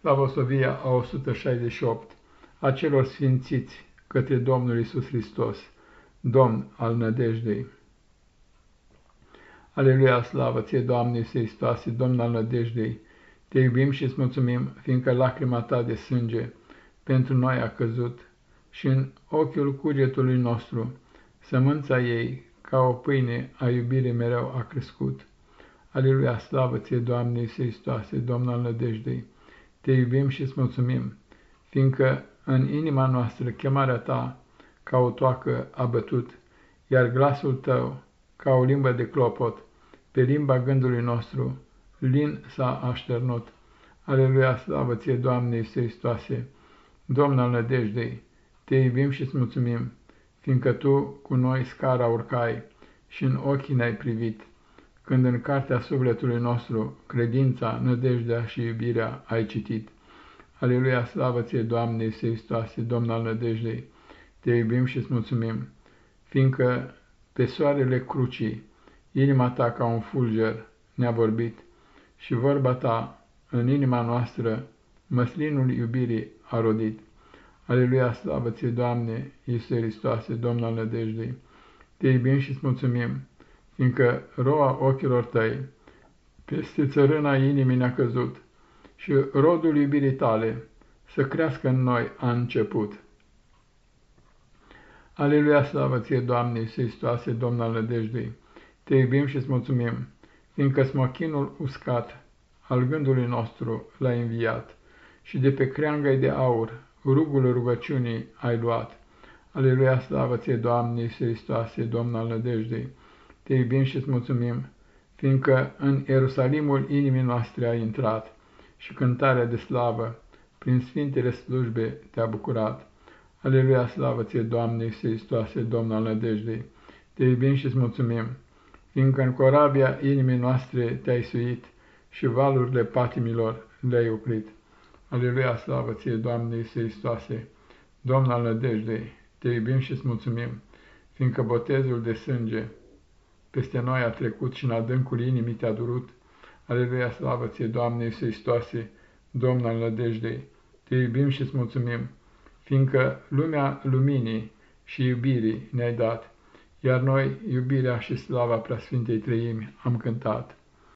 Slavosovia a 168 a celor sfințiți către Domnul Isus Hristos, Domn al nădejdei. Aleluia, slavă ție, Doamne Iisus Hristoase, Domn al nădejdei, te iubim și îți mulțumim, fiindcă lacrima ta de sânge pentru noi a căzut și în ochiul cugetului nostru, sămânța ei, ca o pâine a iubirii mereu a crescut. Aleluia, slavă ție, Doamne Iisus Hristoase, Domn al nădejdei, te iubim și îți mulțumim, fiindcă în inima noastră chemarea ta ca o toacă a bătut, iar glasul tău ca o limbă de clopot, pe limba gândului nostru, lin s-a așternut. Aleluia, slavă ție, Doamne Iisuse Hristoase, Domn al nădejdei, te iubim și îți mulțumim, fiindcă tu cu noi scara urcai și în ochii ne-ai privit, când în cartea sufletului nostru credința, nădejdea și iubirea ai citit. Aleluia, slavă ție, Doamne Iisuse Hristoase, Domn al nădejdei, te iubim și îți mulțumim, fiindcă pe soarele crucii, inima ta ca un fulger ne-a vorbit și vorba ta în inima noastră măslinul iubirii a rodit. Aleluia, slavă ție, Doamne, Iisuse Hristoase, Domn al nădejdei, te iubim și îți mulțumim, fiindcă roa ochilor tăi peste țărâna inimii ne-a căzut și rodul iubirii tale să crească în noi a început. Aleluia, slavă ție, Doamne, Iisuse Domn al nădejdei, te iubim și îți mulțumim, fiindcă smochinul uscat al gândului nostru l-ai înviat și de pe creanga de aur rugul rugăciunii ai luat. Aleluia, slavă ție, Doamne, Iisuse Domn al nădejdei, te iubim și îți mulțumim, fiindcă în Ierusalimul inimii noastre ai intrat și cântarea de slavă, prin sfintele slujbe te-a bucurat. Aleluia, slavă ție, Doamne, Iisuse Domn al nădejdei, te iubim și îți mulțumim, fiindcă în corabia inimii noastre te-ai suit și valurile patimilor le-ai oprit. Aleluia, slavă ție, Doamne, Iisuse Domn al nădejdei, te iubim și îți mulțumim, fiindcă botezul de sânge peste noi a trecut și în adâncul inimii te-a durut. Aleluia, slavă ție, Doamne, Iisuse Domn al nădejdei, te iubim și îți mulțumim, fiindcă lumea luminii și iubirii ne-ai dat, iar noi iubirea și slava preasfintei trăimi am cântat.